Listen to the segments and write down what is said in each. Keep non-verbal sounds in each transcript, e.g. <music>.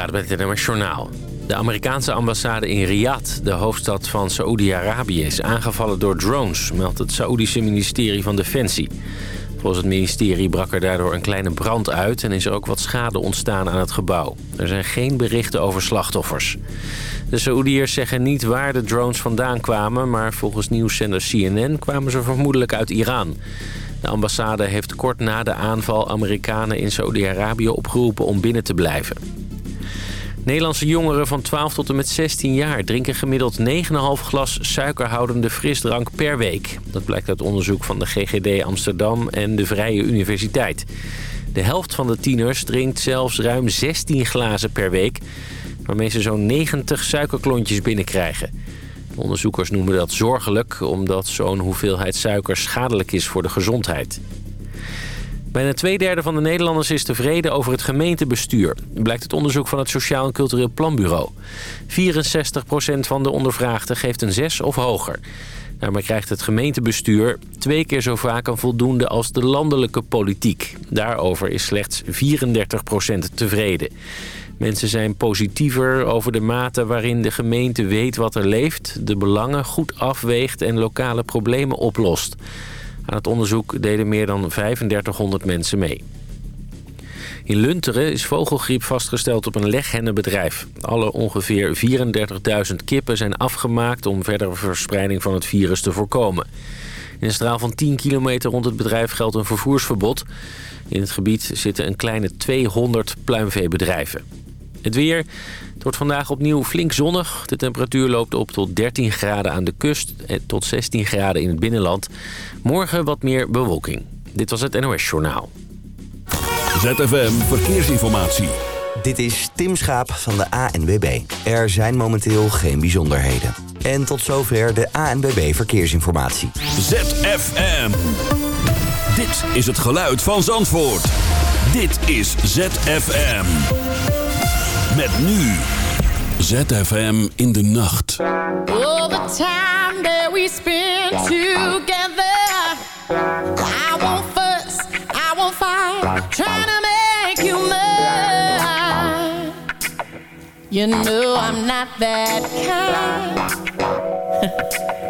Het NMS. De Amerikaanse ambassade in Riyadh, de hoofdstad van Saoedi-Arabië... is aangevallen door drones, meldt het Saoedische ministerie van Defensie. Volgens het ministerie brak er daardoor een kleine brand uit... en is er ook wat schade ontstaan aan het gebouw. Er zijn geen berichten over slachtoffers. De Saoediërs zeggen niet waar de drones vandaan kwamen... maar volgens nieuwszender CNN kwamen ze vermoedelijk uit Iran... De ambassade heeft kort na de aanval Amerikanen in Saudi-Arabië opgeroepen om binnen te blijven. Nederlandse jongeren van 12 tot en met 16 jaar drinken gemiddeld 9,5 glas suikerhoudende frisdrank per week. Dat blijkt uit onderzoek van de GGD Amsterdam en de Vrije Universiteit. De helft van de tieners drinkt zelfs ruim 16 glazen per week, waarmee ze zo'n 90 suikerklontjes binnenkrijgen. Onderzoekers noemen dat zorgelijk, omdat zo'n hoeveelheid suiker schadelijk is voor de gezondheid. Bijna twee derde van de Nederlanders is tevreden over het gemeentebestuur. Blijkt het onderzoek van het Sociaal en Cultureel Planbureau. 64% van de ondervraagden geeft een 6 of hoger. Daarmee krijgt het gemeentebestuur twee keer zo vaak een voldoende als de landelijke politiek. Daarover is slechts 34% tevreden. Mensen zijn positiever over de mate waarin de gemeente weet wat er leeft... de belangen goed afweegt en lokale problemen oplost. Aan het onderzoek deden meer dan 3500 mensen mee. In Lunteren is vogelgriep vastgesteld op een leghennenbedrijf. Alle ongeveer 34.000 kippen zijn afgemaakt om verdere verspreiding van het virus te voorkomen. In een straal van 10 kilometer rond het bedrijf geldt een vervoersverbod. In het gebied zitten een kleine 200 pluimveebedrijven. Het weer. Het wordt vandaag opnieuw flink zonnig. De temperatuur loopt op tot 13 graden aan de kust en tot 16 graden in het binnenland. Morgen wat meer bewolking. Dit was het NOS Journaal. ZFM Verkeersinformatie. Dit is Tim Schaap van de ANWB. Er zijn momenteel geen bijzonderheden. En tot zover de ANWB Verkeersinformatie. ZFM. Dit is het geluid van Zandvoort. Dit is ZFM. Met nu ZFM in de nacht. All the time that we spend together. I won't fuss, I won't fight. Trying to make you mine. You know I'm not that kind. <laughs>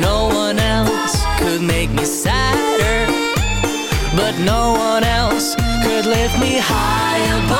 No one else could make me sadder But no one else could lift me high above.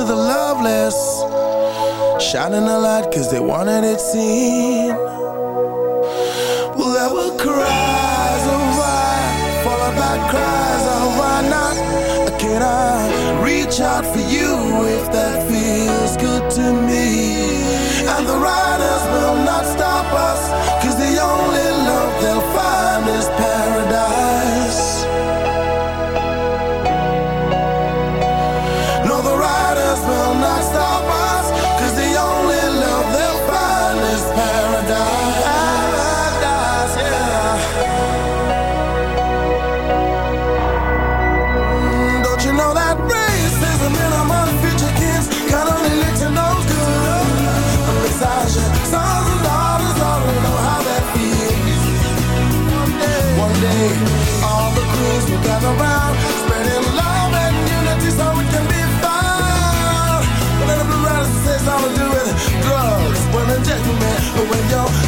to the loveless. Shining a light cause they wanted it seen. Well there were cries of why Followed by cries of why not? Can I reach out for you? me when you're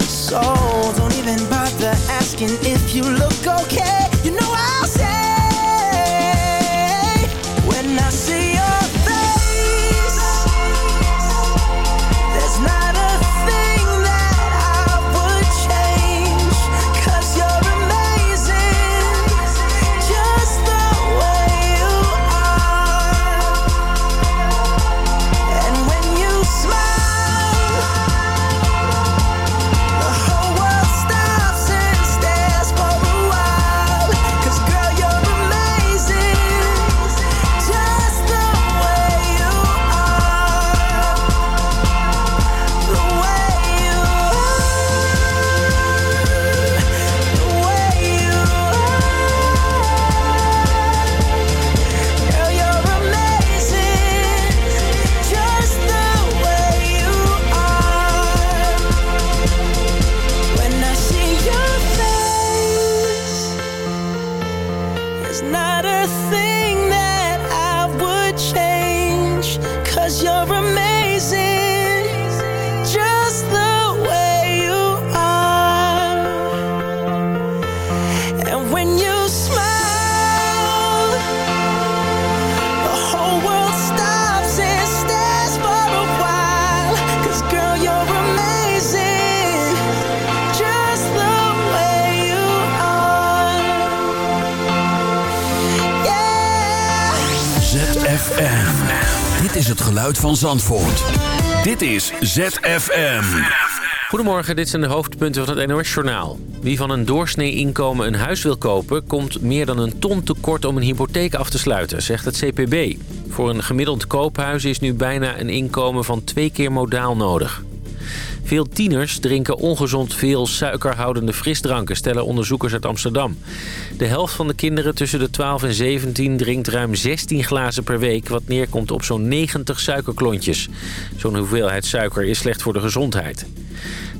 So don't even bother asking if you look okay. Zandvoort. Dit is ZFM. Goedemorgen, dit zijn de hoofdpunten van het NOS-journaal. Wie van een doorsnee-inkomen een huis wil kopen... komt meer dan een ton tekort om een hypotheek af te sluiten, zegt het CPB. Voor een gemiddeld koophuis is nu bijna een inkomen van twee keer modaal nodig. Veel tieners drinken ongezond veel suikerhoudende frisdranken, stellen onderzoekers uit Amsterdam. De helft van de kinderen tussen de 12 en 17 drinkt ruim 16 glazen per week, wat neerkomt op zo'n 90 suikerklontjes. Zo'n hoeveelheid suiker is slecht voor de gezondheid.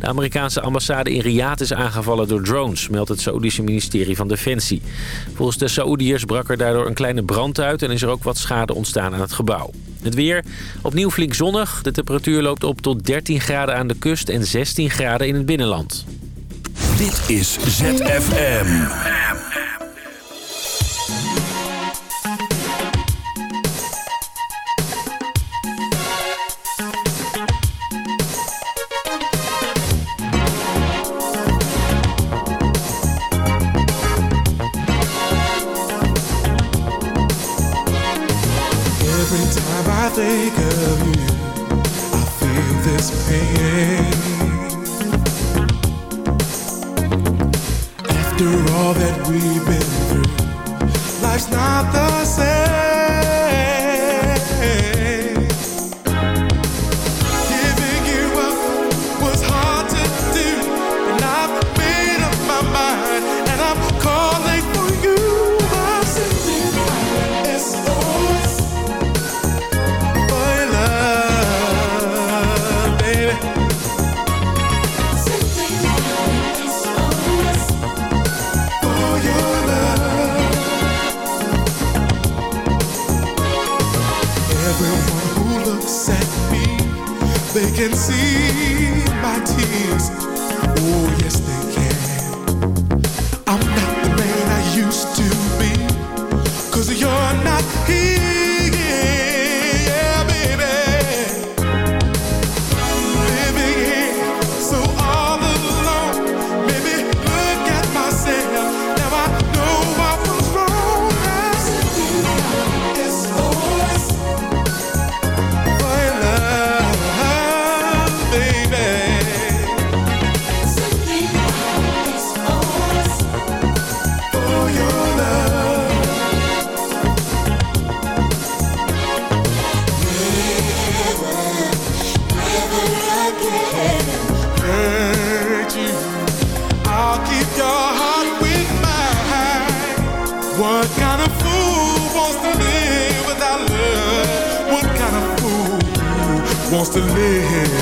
De Amerikaanse ambassade in Riyadh is aangevallen door drones, meldt het Saoedische ministerie van Defensie. Volgens de Saoediërs brak er daardoor een kleine brand uit en is er ook wat schade ontstaan aan het gebouw. Het weer opnieuw flink zonnig. De temperatuur loopt op tot 13 graden aan de kust en 16 graden in het binnenland. Dit is ZFM. think of you, I feel this pain. After all that we've been through, life's not the same. can see my tears. Oh, yes, they can. wants to live.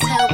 That's how